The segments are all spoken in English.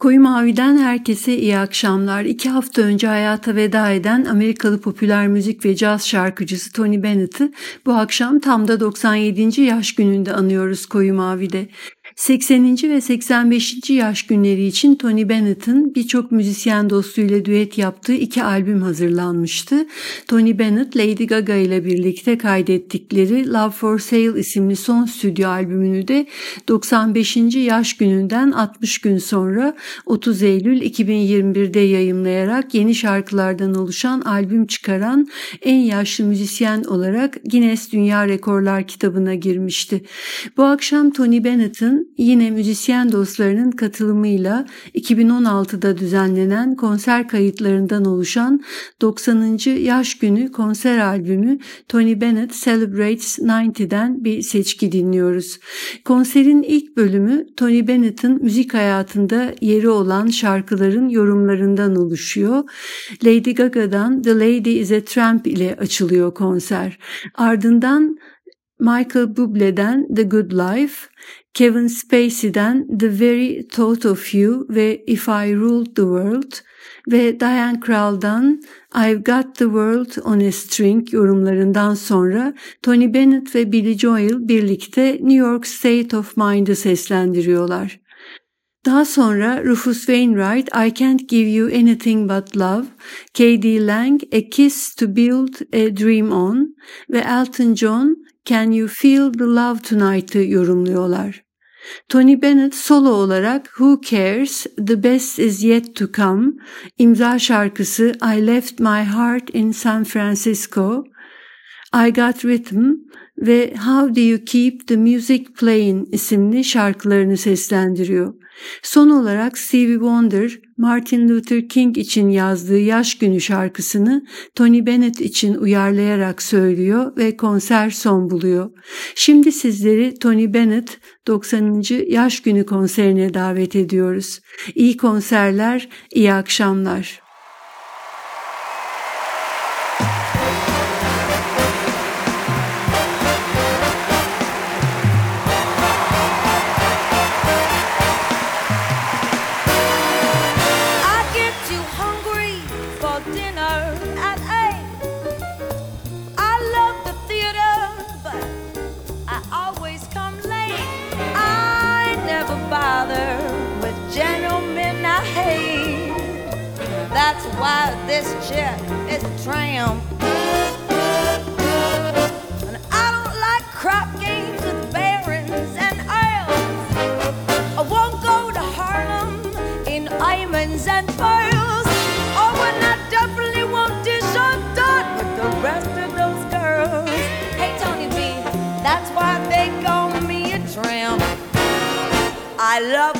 Koyu Mavi'den herkese iyi akşamlar. İki hafta önce hayata veda eden Amerikalı popüler müzik ve caz şarkıcısı Tony Bennett'ı bu akşam tam da 97. yaş gününde anıyoruz Koyu Mavi'de. 80. ve 85. yaş günleri için Tony Bennett'ın birçok müzisyen dostuyla düet yaptığı iki albüm hazırlanmıştı. Tony Bennett, Lady Gaga ile birlikte kaydettikleri Love for Sale isimli son stüdyo albümünü de 95. yaş gününden 60 gün sonra 30 Eylül 2021'de yayımlayarak yeni şarkılardan oluşan albüm çıkaran en yaşlı müzisyen olarak Guinness Dünya Rekorlar kitabına girmişti. Bu akşam Tony Bennett'ın yine müzisyen dostlarının katılımıyla 2016'da düzenlenen konser kayıtlarından oluşan 90. yaş günü konser albümü Tony Bennett Celebrates 90'den bir seçki dinliyoruz. Konserin ilk bölümü Tony Bennett'ın müzik hayatında yeri olan şarkıların yorumlarından oluşuyor. Lady Gaga'dan The Lady is a Tramp ile açılıyor konser. Ardından Michael Bublé'den The Good Life, Kevin Spacey'den The Very Thought of You ve If I Ruled the World ve Diane Krall'dan I've Got the World on a String yorumlarından sonra Tony Bennett ve Billy Joel birlikte New York State of Mind'ı seslendiriyorlar. Daha sonra Rufus Wainwright I Can't Give You Anything But Love, K.D. Lang A Kiss to Build a Dream On ve Elton John Can You Feel the Love Tonight'ı yorumluyorlar. Tony Bennett solo olarak Who Cares, The Best Is Yet To Come, imza şarkısı I Left My Heart in San Francisco, I Got Rhythm ve How Do You Keep the Music Playing isimli şarkılarını seslendiriyor. Son olarak Stevie Wonder, Martin Luther King için yazdığı Yaş Günü şarkısını Tony Bennett için uyarlayarak söylüyor ve konser son buluyor. Şimdi sizleri Tony Bennett 90. Yaş Günü konserine davet ediyoruz. İyi konserler, iyi akşamlar. This chick is a tramp. And I don't like crap games with barons and earls. I won't go to Harlem in diamonds and pearls. Oh, and I definitely won't dish or dot with the rest of those girls. Hey, Tony B, that's why they call me a tramp. I love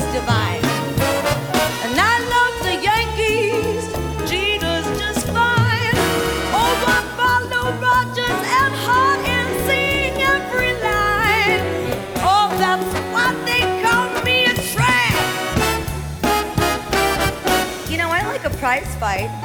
like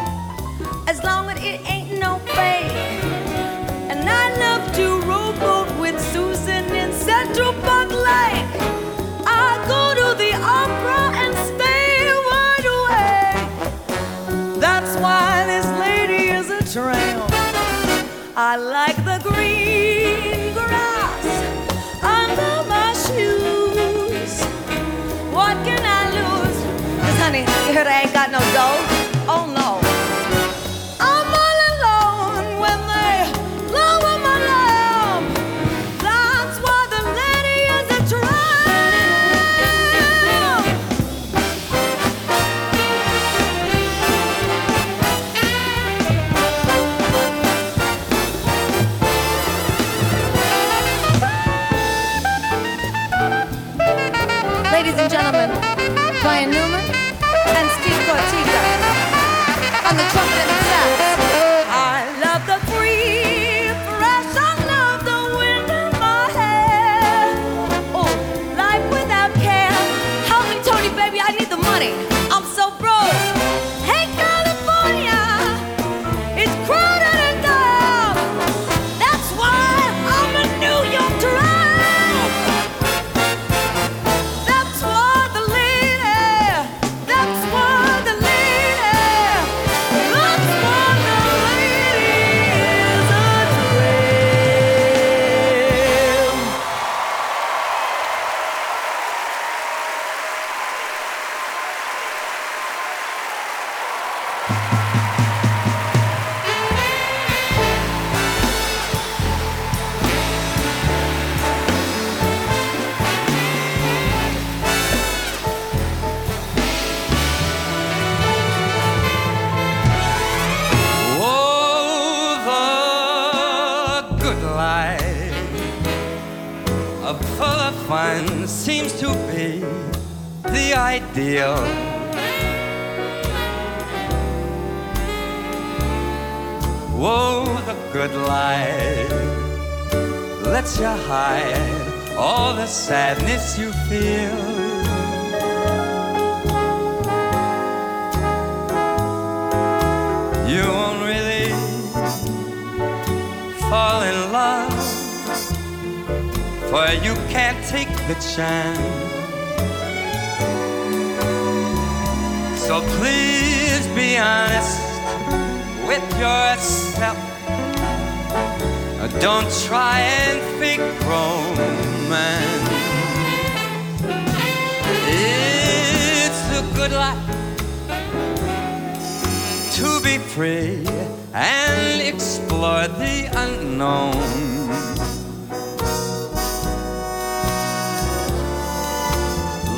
free and explore the unknown.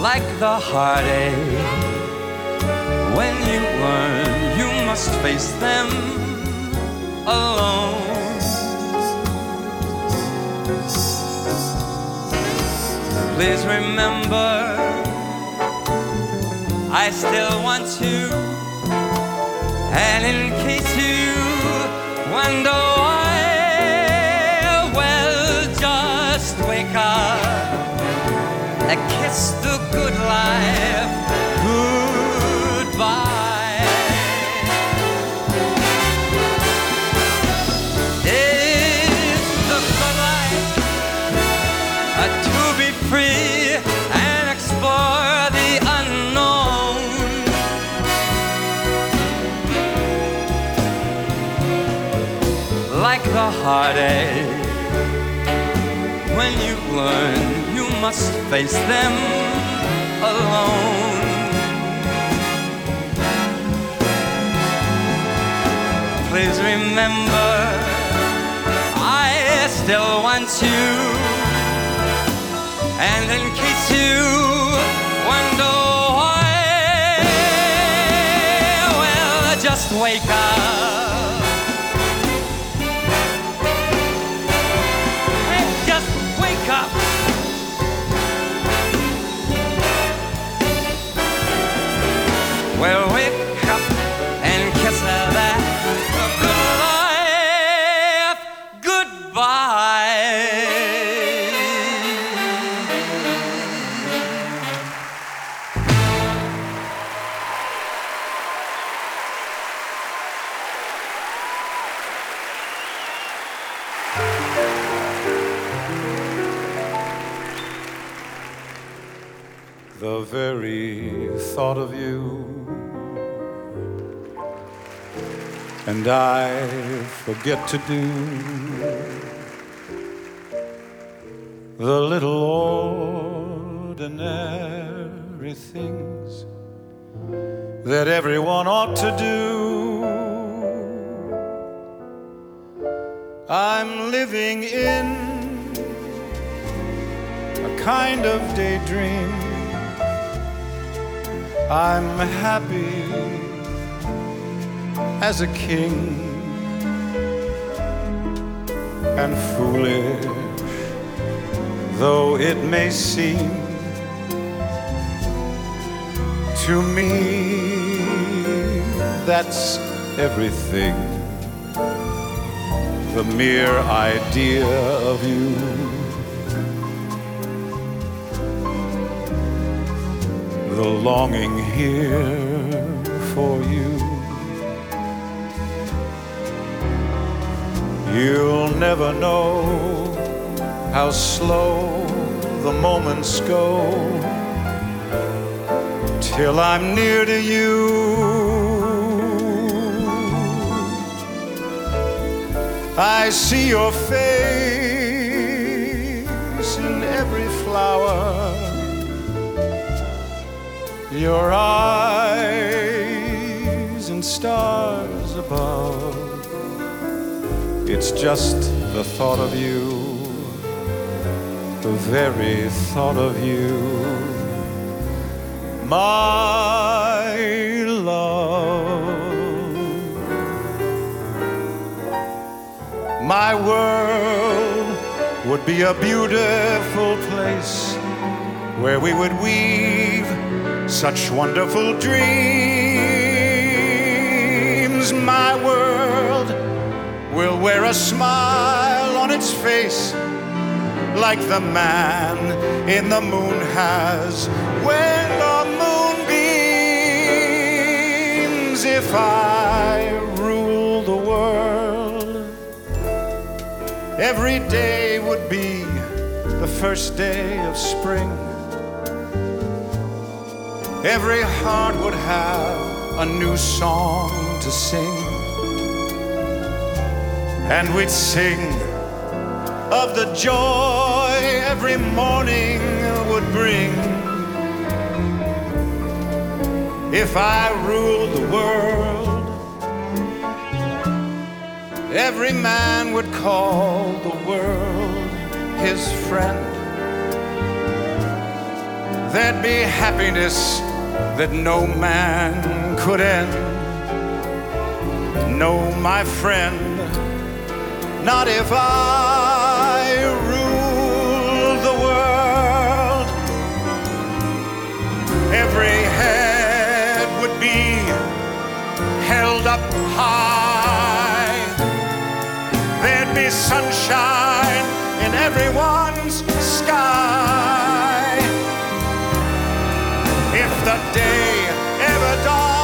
Like the heartache when you learn you must face them alone. Please remember, I still want you. And in case you wonder why, well, just wake up and kiss the good life goodbye. Heartache, when you learn you must face them alone. Please remember, I still want you. And in case you wonder why, well, just wake up. And I forget to do the little ordinary things that everyone ought to do. I'm living in a kind of daydream. I'm happy as a king and foolish though it may seem to me that's everything the mere idea of you. The longing here for you You'll never know how slow the moments go till I'm near to you. I see your face in every flower, your eyes and stars above. It's just the thought of you, the very thought of you, my love. My world would be a beautiful place where we would weave such wonderful dreams. My world will wear a smile on its face like the man in the moon has when the moon beams. If I rule the world, every day would be the first day of spring. Every heart would have a new song to sing. And we'd sing of the joy every morning would bring. If I ruled the world, every man would call the world his friend. There'd be happiness that no man could end. No, my friend, not if I rule the world. Every head would be held up high. There'd be sunshine in everyone's sky. If the day ever dawned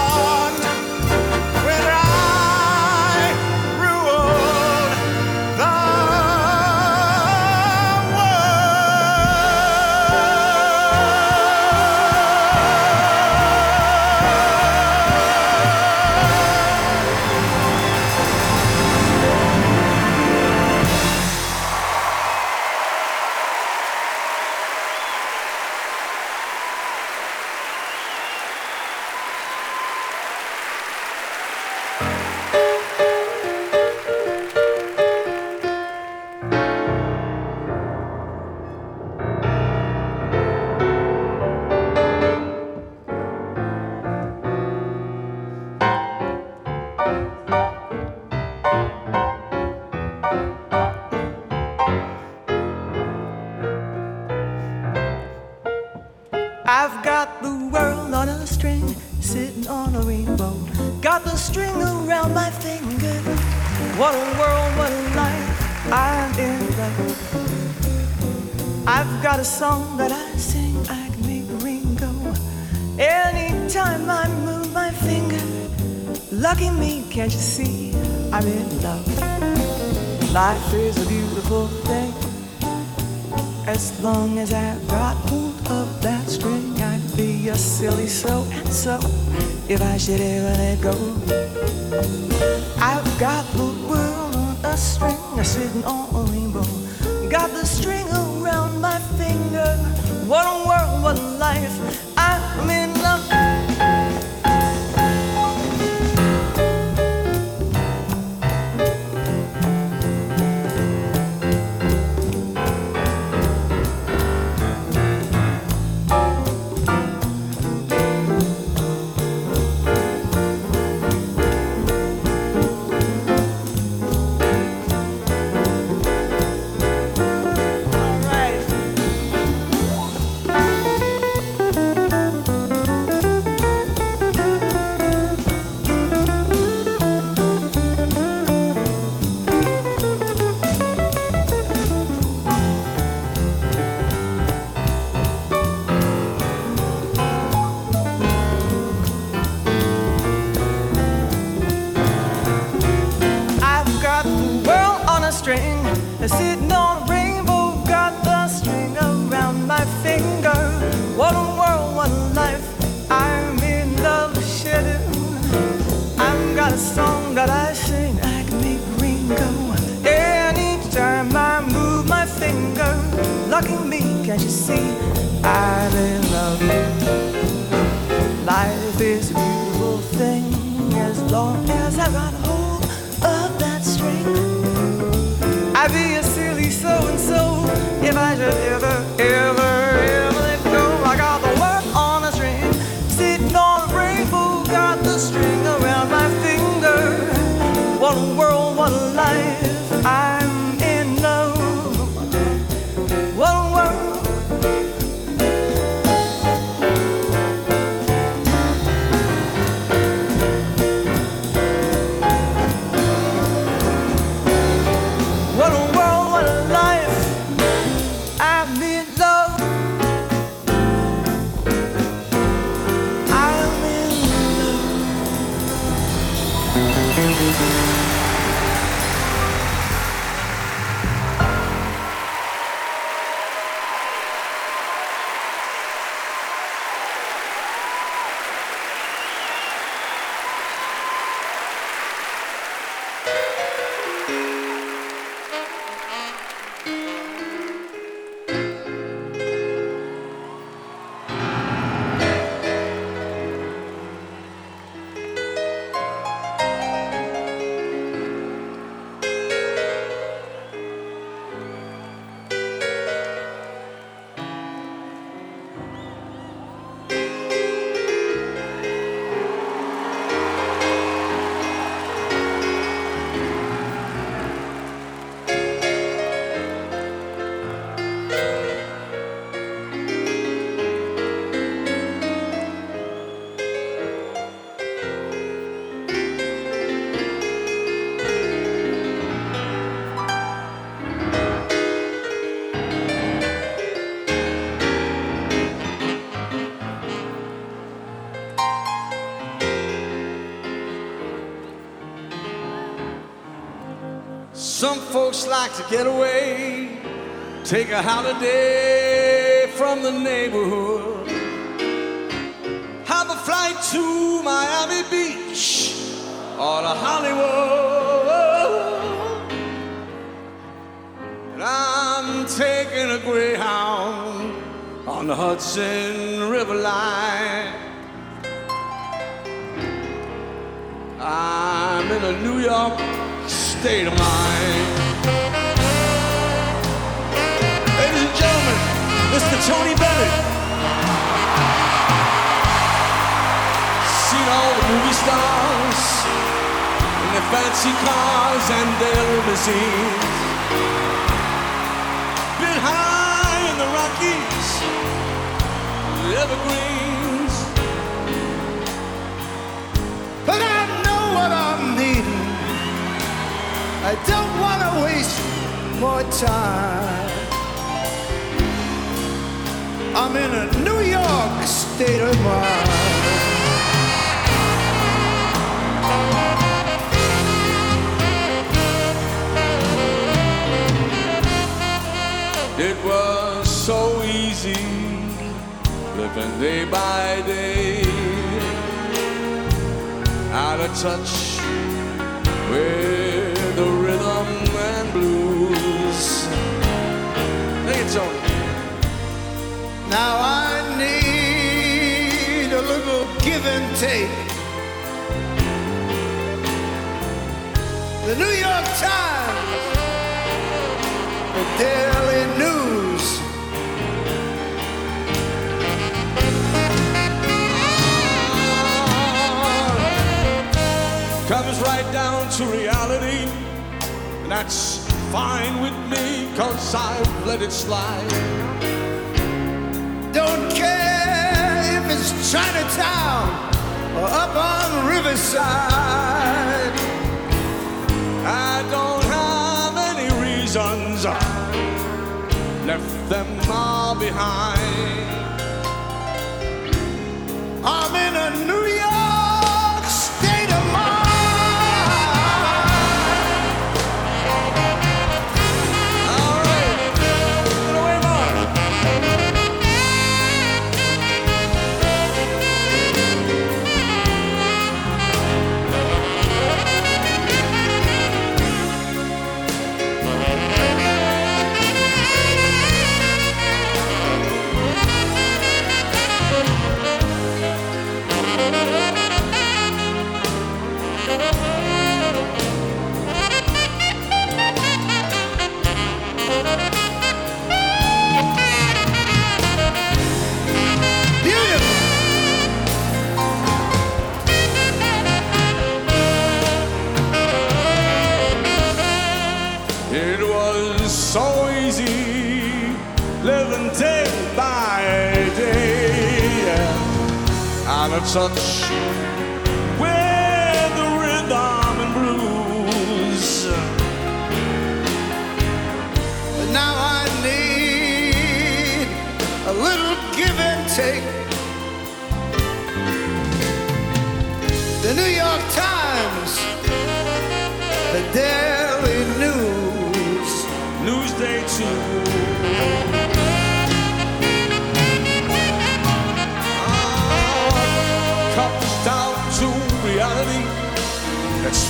lucky me, can't you see? I'm in love. Life is a beautiful thing. As long as I've got hold of that string, I'd be a silly so and so if I should ever let go. I've got the world on a string, i sitting on a rainbow. Got the string around my finger. What a world, what a life. Folks like to get away, take a holiday from the neighborhood, have a flight to Miami Beach or to Hollywood. And I'm taking a Greyhound on the Hudson River line. I'm in a New York state of mind. Mr. Tony Bennett. Seen all the movie stars in their fancy cars and their limousines. Been high in the Rockies, the evergreens. But I know what I'm needing. I don't want to waste more time. I'm in a New York state of mind. It was so easy living day by day, out of touch with the rhythm and blues. It, Tony. Now I need a little give and take. The New York Times, the Daily News. Comes right down to reality, and that's fine with me, cause I've let it slide. Don't care if it's Chinatown or up on Riverside. I don't have any reasons. Left them all behind. I'm in a New York of touch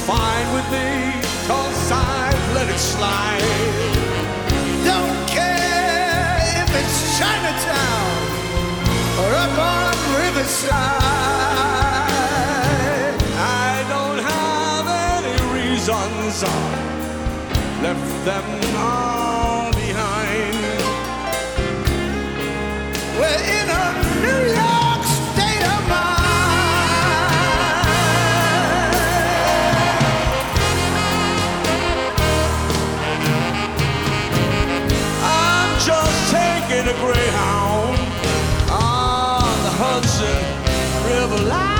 fine with me, cause I've let it slide. Don't care if it's Chinatown or up on Riverside. I don't have any reasons. Left them all behind. We're in a New Greyhound on the Hudson River line.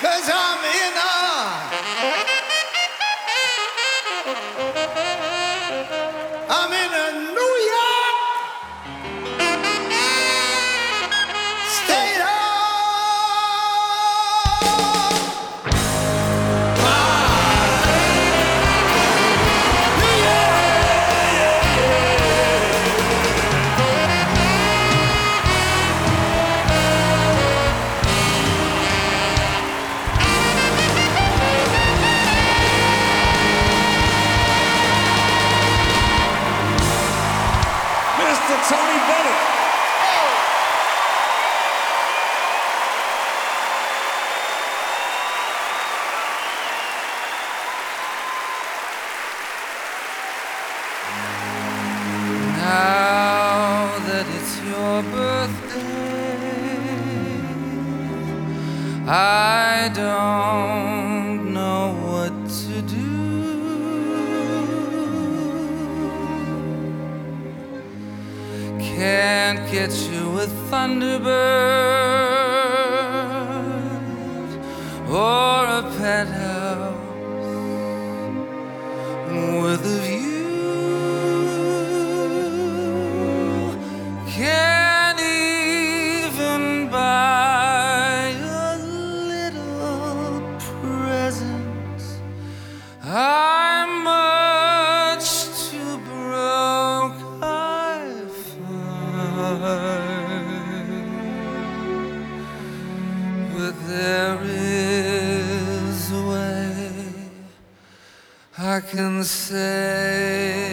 Cause I'm in a can save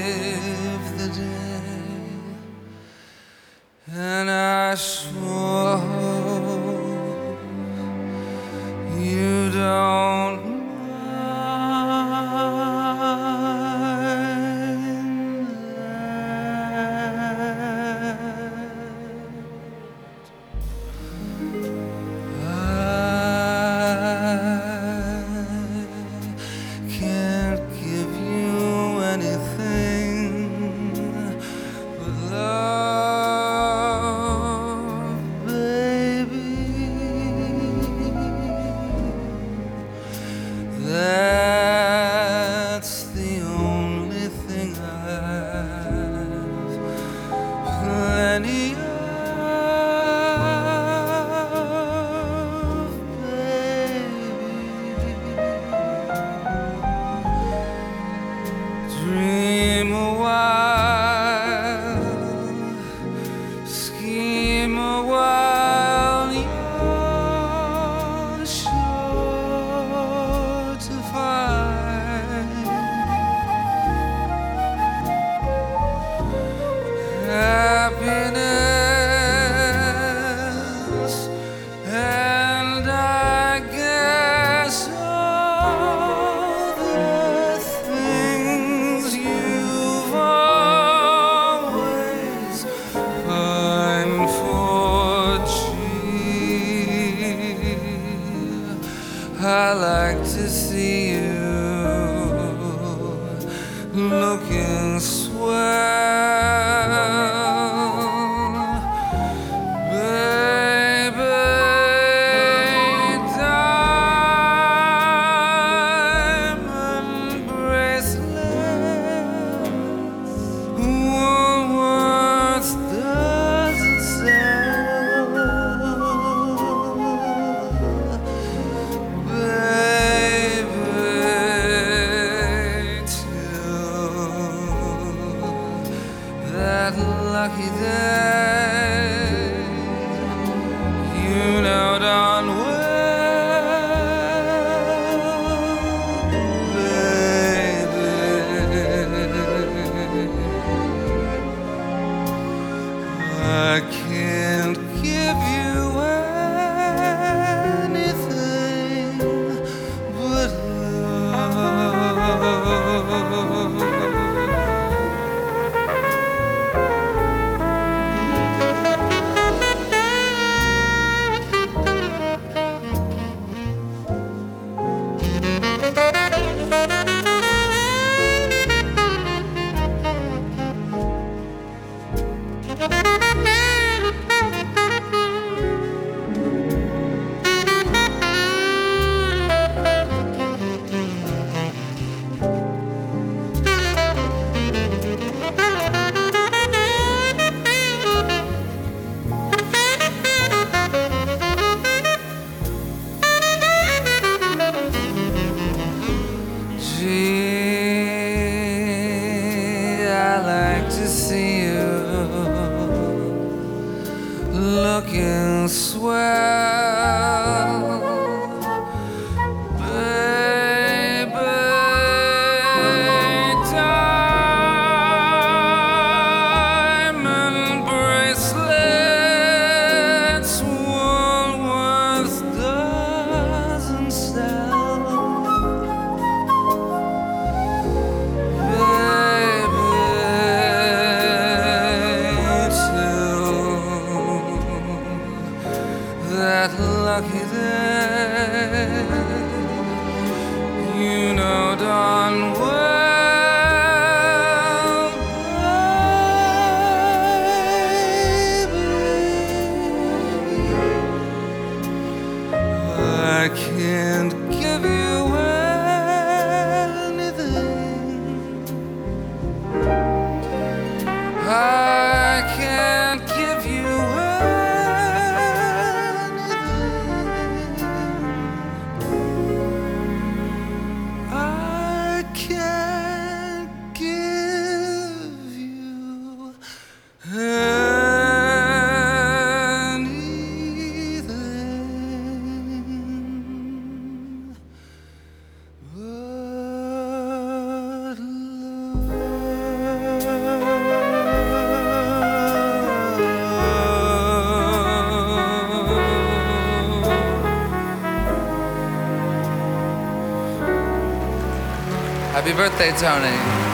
I like to see you looking swell, Happy birthday, Tony.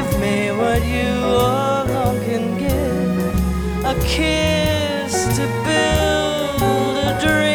give me what you alone can give a kiss to build a dream.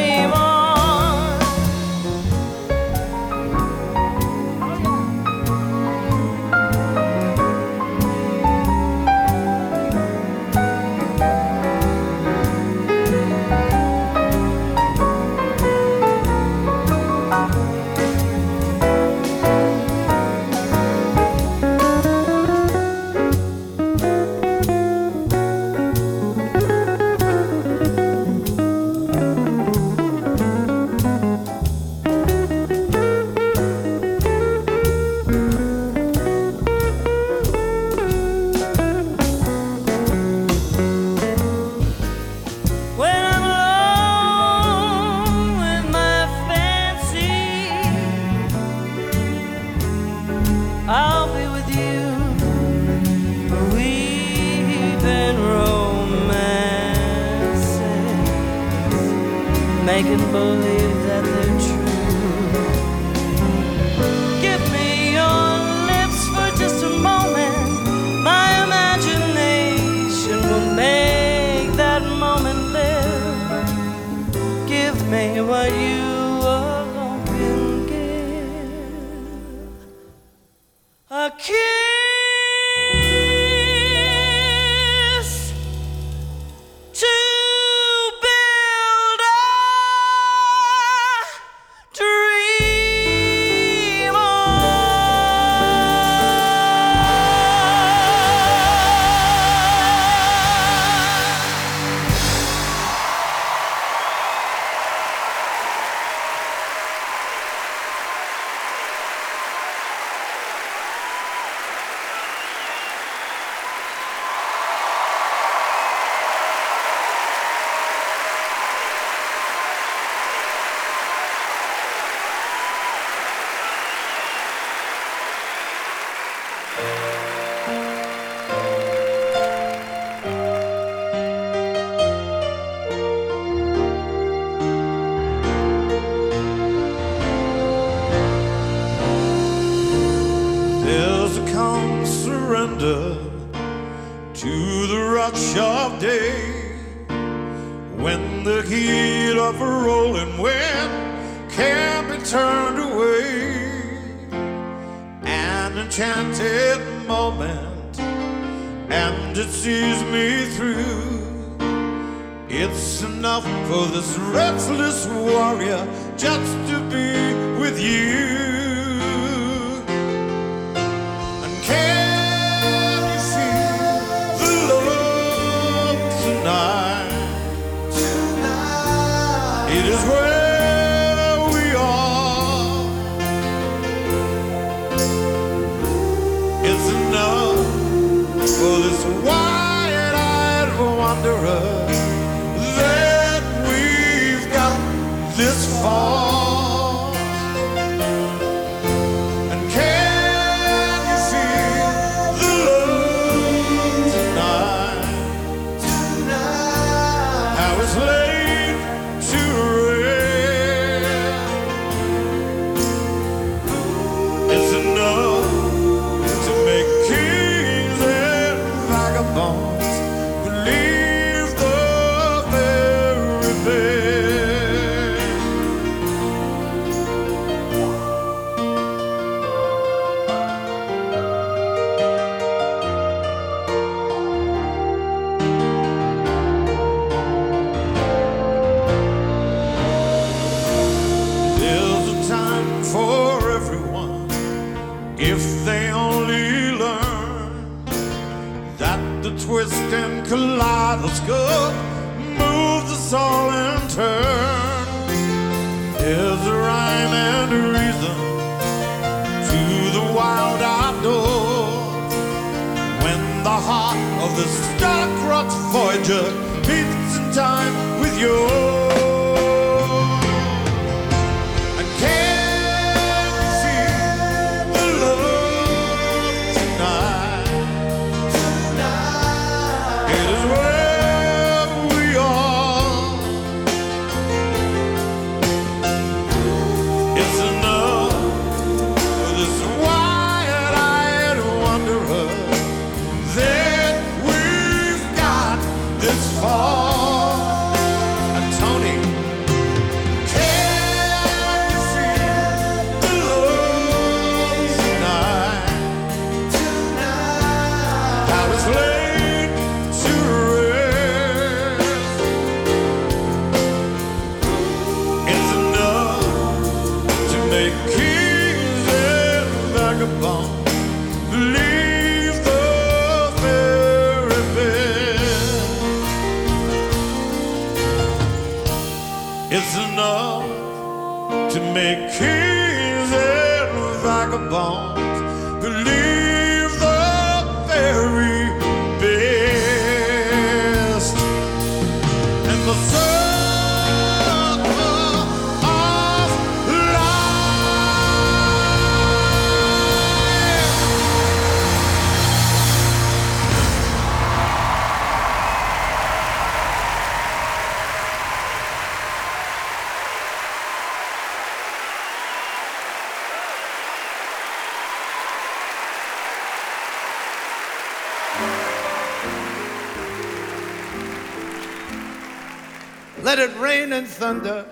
It rain and thunder.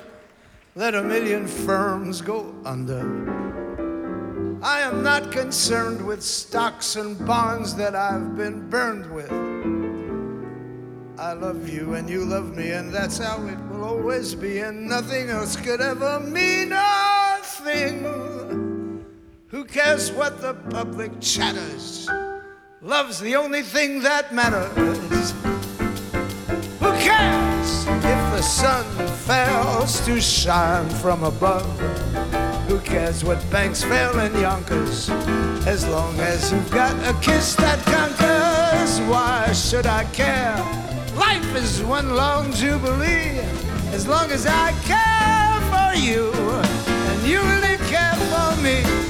Let a million firms go under. I am not concerned with stocks and bonds that I've been burned with. I love you and you love me, and that's how it will always be, and nothing else could ever mean a thing. Who cares what the public chatters? Love's the only thing that matters. Sun fails to shine from above? Who cares what banks fail in Yonkers? As long as you've got a kiss that conquers, why should I care? Life is one long jubilee. As long as I care for you, and you really care for me.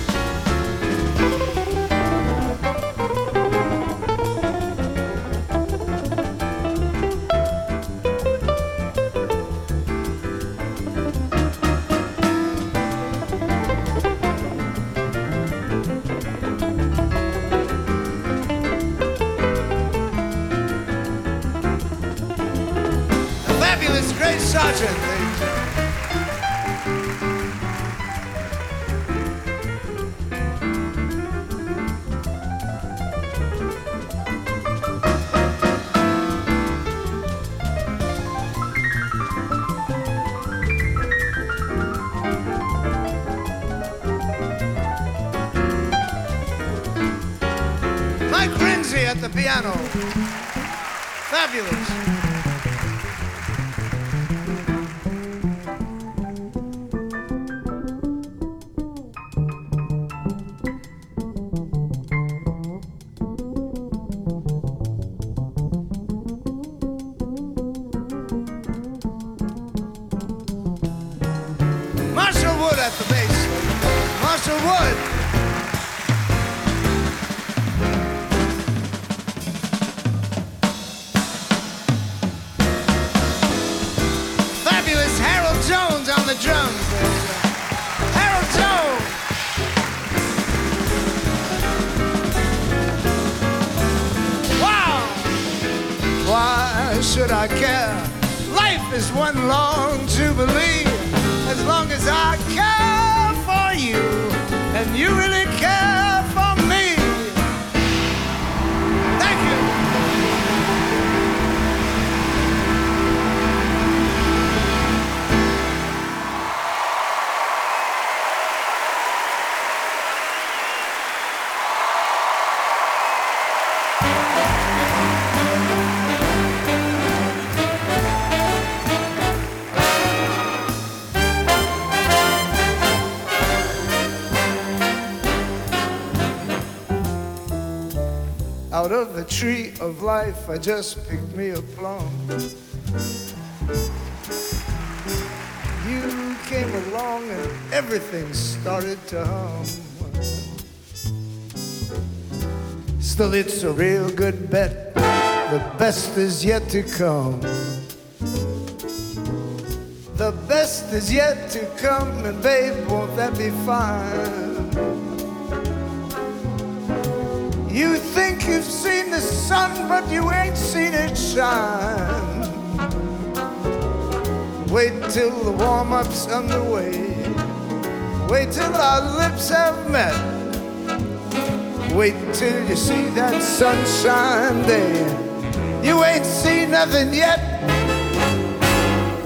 Should I care? Life is one long jubilee. As long as I care for you and you really Out of the tree of life, I just picked me a plum. You came along and everything started to hum. Still, it's a real good bet. The best is yet to come. The best is yet to come, and babe, won't that be fine? You think you've seen the sun, but you ain't seen it shine. Wait till the warm up's underway. Wait till our lips have met. Wait till you see that sunshine day. You ain't seen nothing yet.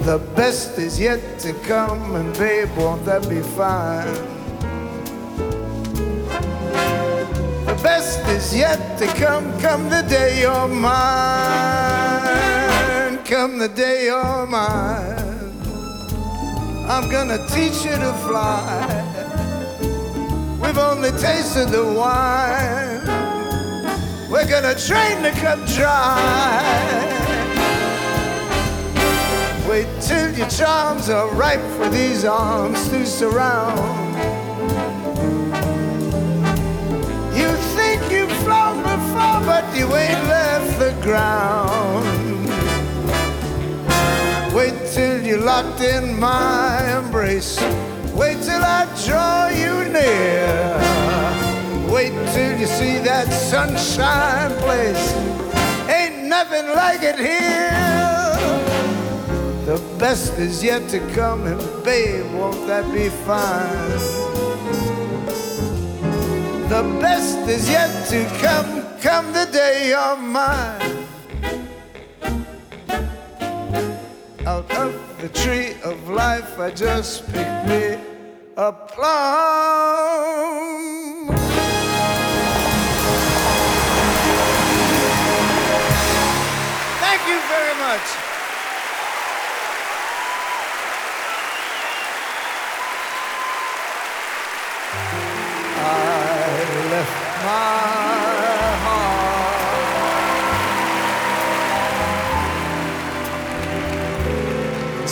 The best is yet to come, and babe, won't that be fine? Best is yet to come, come the day you're mine. Come the day you're mine. I'm gonna teach you to fly. We've only tasted the wine. We're gonna drain the cup dry. Wait till your charms are ripe for these arms to surround. But you ain't left the ground. Wait till you're locked in my embrace. Wait till I draw you near. Wait till you see that sunshine place. Ain't nothing like it here. The best is yet to come, and babe, won't that be fine? The best is yet to come, come the day you're mine. Out of the tree of life, I just picked me a plum. Thank you very much. I left my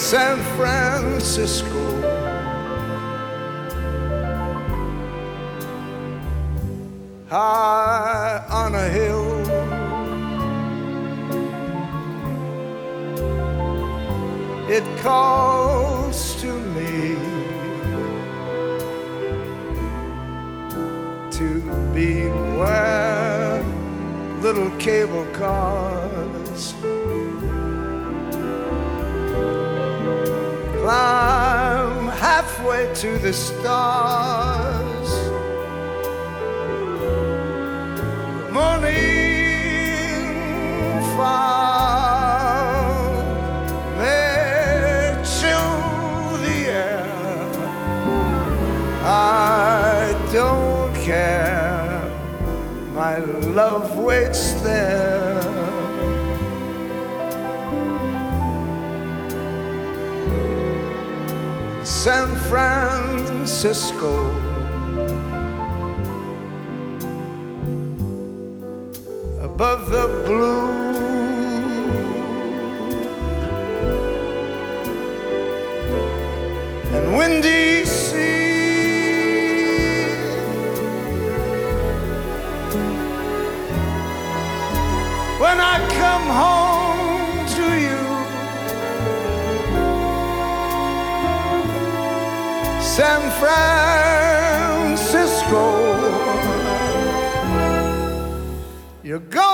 San Francisco. High on a hill. It calls to me. to be beware little cable cars halfway to the stars. Morning found may chill the air. I don't care, my love waits there. San Francisco. Above the blue. And windy San Francisco. Your golden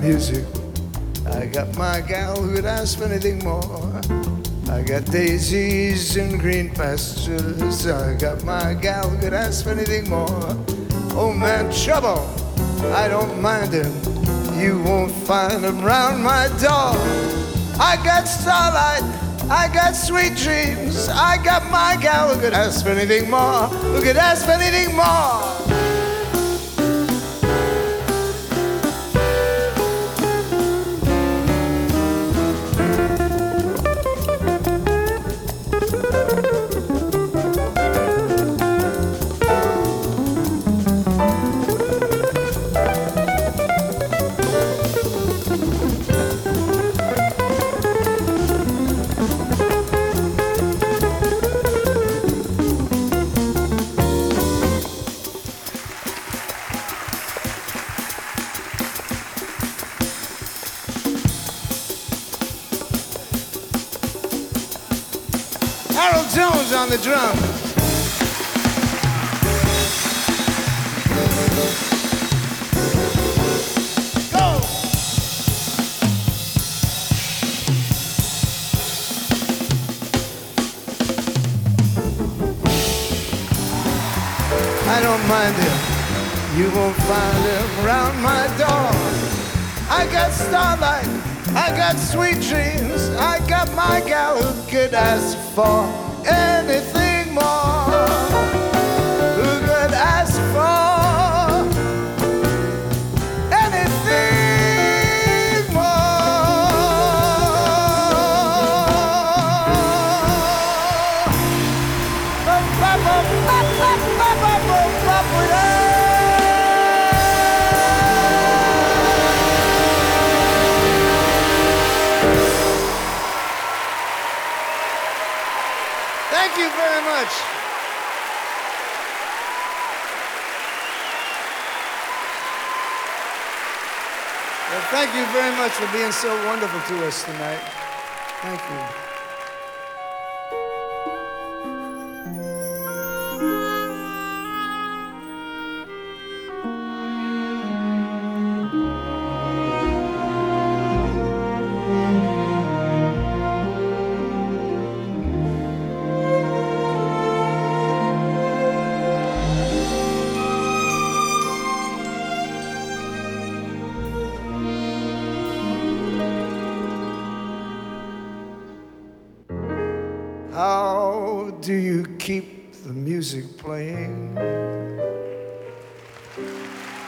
music, I got my gal who'd ask for anything more. I got daisies and green pastures, I got my gal who'd ask for anything more. Oh man, trouble, I don't mind him. You won't find him round my door. I got starlight, I got sweet dreams. I got my gal who could ask for anything more, who could ask for anything more. Mind him. You won't find him around my door. I got starlight, I got sweet dreams, I got my gal who could ask for thank you very much for being so wonderful to us tonight. Thank you.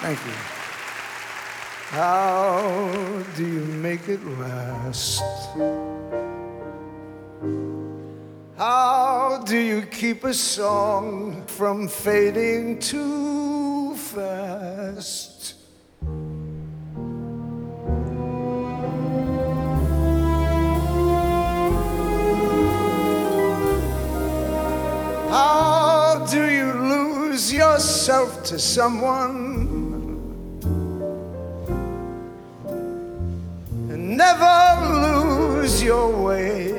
Thank you. How do you make it last? How do you keep a song from fading too fast? How do you lose yourself to someone and never lose your way?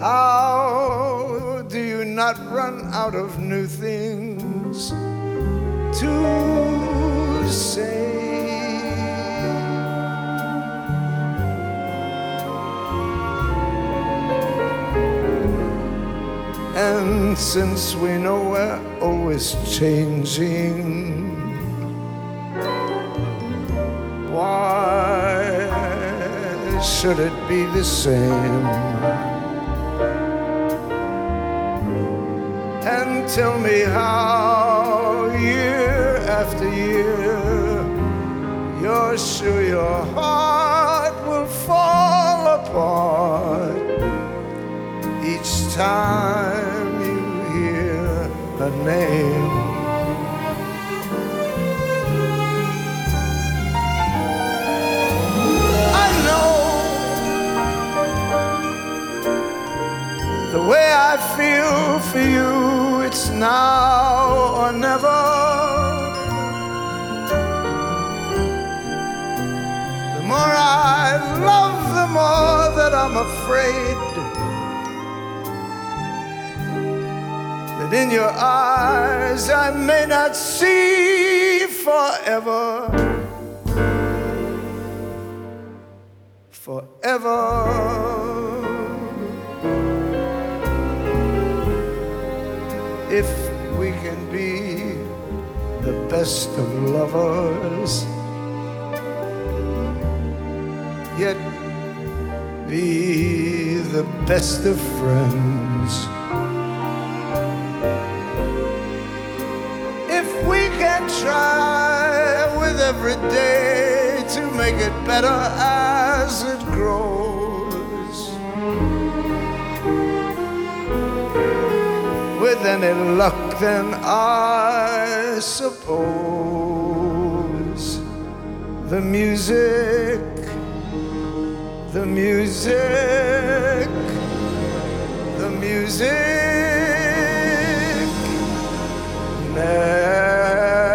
How do you not run out of new things to say? And since we know we're always changing, why should it be the same? And tell me how, year after year, you're sure your heart will fall apart time you hear her name. I know the way I feel for you, it's now or never. The more I love, the more that I'm afraid that in your eyes I may not see forever. Forever. If we can be the best of lovers, yet be the best of friends. Try with every day to make it better as it grows, with any luck, then I suppose the music, the music, the music never,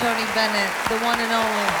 Tony Bennett, the one and only.